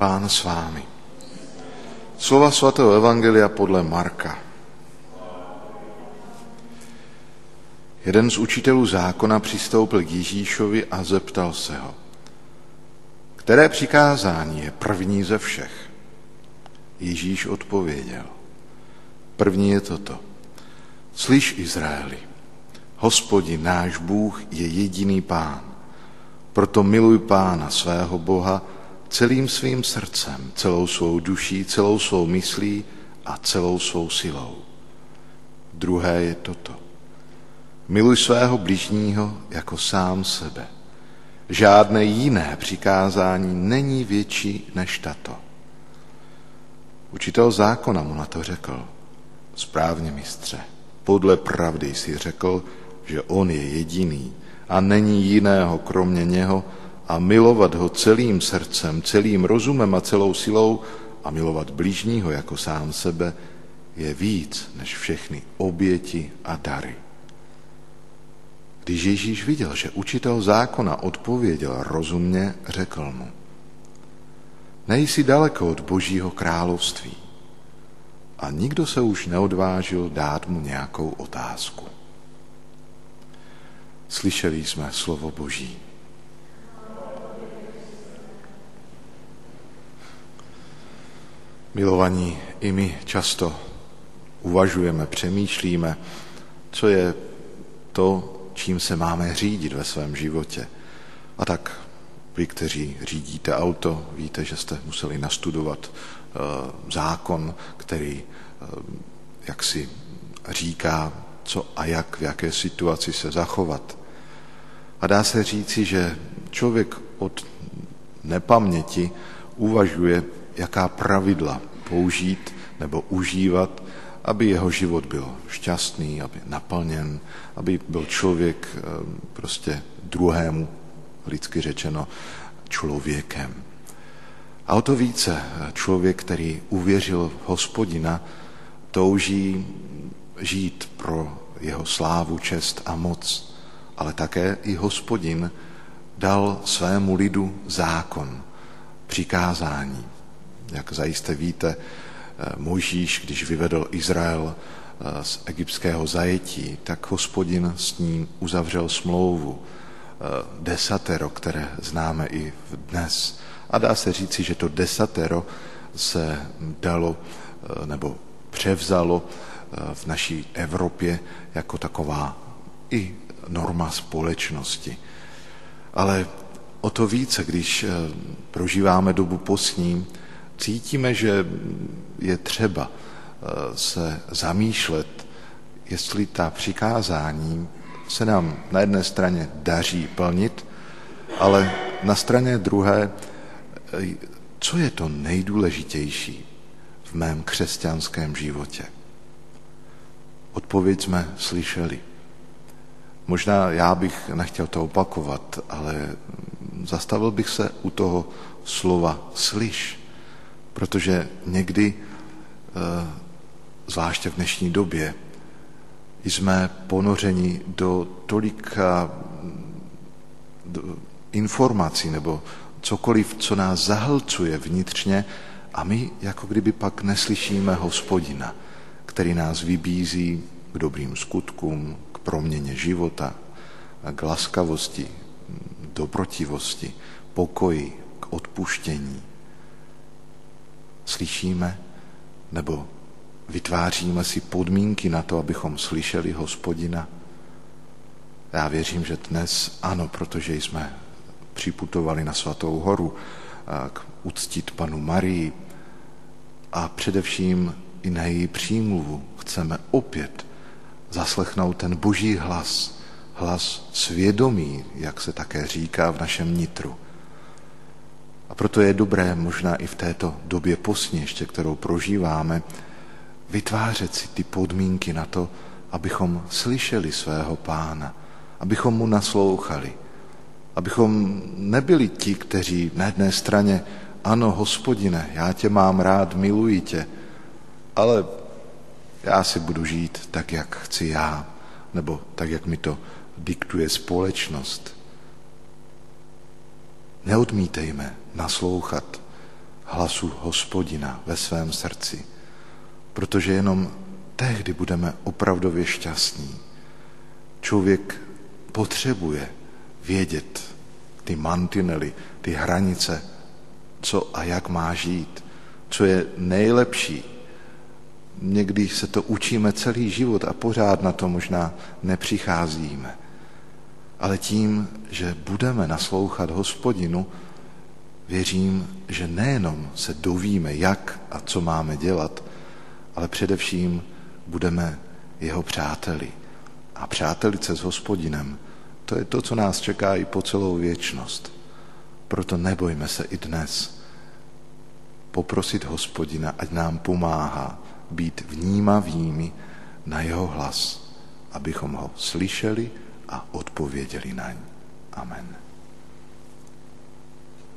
Pán s vámi. Slova svatého Evangelia podle Marka. Jeden z učitelů zákona přistoupil k Ježíšovi a zeptal se ho, které přikázání je první ze všech? Ježíš odpověděl, první je toto. Slyš, Izraeli, hospodin náš Bůh je jediný pán. Proto miluj pána svého Boha celým svým srdcem, celou svou duší, celou svou myslí a celou svou silou. Druhé je toto. Miluj svého bližního jako sám sebe. Žádné jiné přikázání není větší než tato. Učitel zákona mu na to řekl, správně mistře, podle pravdy si řekl, že on je jediný a není jiného kromě něho a milovat ho celým srdcem, celým rozumem a celou silou a milovat blížního jako sám sebe je víc než všechny oběti a dary. Když Ježíš viděl, že učitel zákona odpověděl rozumně, řekl mu, nejsi daleko od božího království. A nikdo se už neodvážil dát mu nějakou otázku. Slyšeli jsme slovo Boží. Milovaní, i my často uvažujeme, přemýšlíme, co je to, čím se máme řídit ve svém životě. A tak vy, kteří řídíte auto, víte, že jste museli nastudovat uh, zákon, který uh, jak si říká, co a jak, v jaké situaci se zachovat. A dá se říci, že člověk od nepaměti uvažuje, jaká pravidla použít nebo užívat, aby jeho život byl šťastný, aby naplněn, aby byl člověk eh, prostě druhému, lidsky řečeno, člověkem. A o to více eh, člověk, který uvěřil v hospodina, touží žít pro jeho slávu, čest a moc. Ale také i hospodin dal svému lidu zákon, přikázání. Jak zajisté víte, eh, Mojžíš, když vyvedl Izrael eh, z egyptského zajetí, tak hospodin s ním uzavřel smlouvu eh, desatero, které známe i dnes. A dá se říci, že to desatero se dalo nebo převzalo v naší Evropě jako taková i norma společnosti. Ale o to více, když prožíváme dobu posní, cítíme, že je třeba eh, se zamýšlet, jestli ta přikázání se nám na jedné straně daří plnit, ale na straně druhé, eh, co je to nejdůležitější v mém křesťanském životě? Odpověď jsme slyšeli. Možná já bych nechtěl to opakovat, ale zastavil bych se u toho slova slyš. Protože někdy, eh, zvláště v dnešní době, jsme ponořeni do tolika informací nebo cokoliv, co nás zahlcuje vnitřně a my jako kdyby pak neslyšíme hospodina, který nás vybízí k dobrým skutkům, k proměně života, k laskavosti, dobrotivosti, pokoji, k odpuštění slyšíme nebo vytváříme si podmínky na to, abychom slyšeli hospodina? Já věřím, že dnes ano, protože jsme připutovali na Svatou horu k uctit panu Marii a především i na její přímluvu chceme opět zaslechnout ten boží hlas, hlas svědomí, jak se také říká v našem nitru. A proto je dobré možná i v této době posně, ještě kterou prožíváme, vytvářet si ty podmínky na to, abychom slyšeli svého pána, abychom mu naslouchali, abychom nebyli ti, kteří na jedné straně, ano, hospodine, já tě mám rád, miluji tě, ale já si budu žít tak, jak chci já, nebo tak, jak mi to diktuje společnost. Neodmítejme naslouchat hlasu hospodina ve svém srdci. Protože jenom tehdy budeme opravdově šťastní. Člověk potřebuje vědět ty mantinely, ty hranice, co a jak má žít, co je nejlepší. Někdy se to učíme celý život a pořád na to možná nepřicházíme. Ale tím, že budeme naslouchat hospodinu, věřím, že nejenom se dovíme, jak a co máme dělat, ale především budeme jeho přáteli. A přátelice s hospodinem, to je to, co nás čeká i po celou věčnost. Proto nebojme se i dnes poprosit hospodina, ať nám pomáhá být vnímavými na jeho hlas, abychom ho slyšeli a odpověděli na ň. Amen.